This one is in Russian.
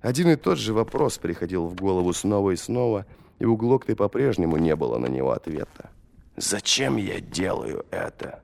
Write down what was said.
Один и тот же вопрос приходил в голову снова и снова, и у Глокты по-прежнему не было на него ответа. «Зачем я делаю это?»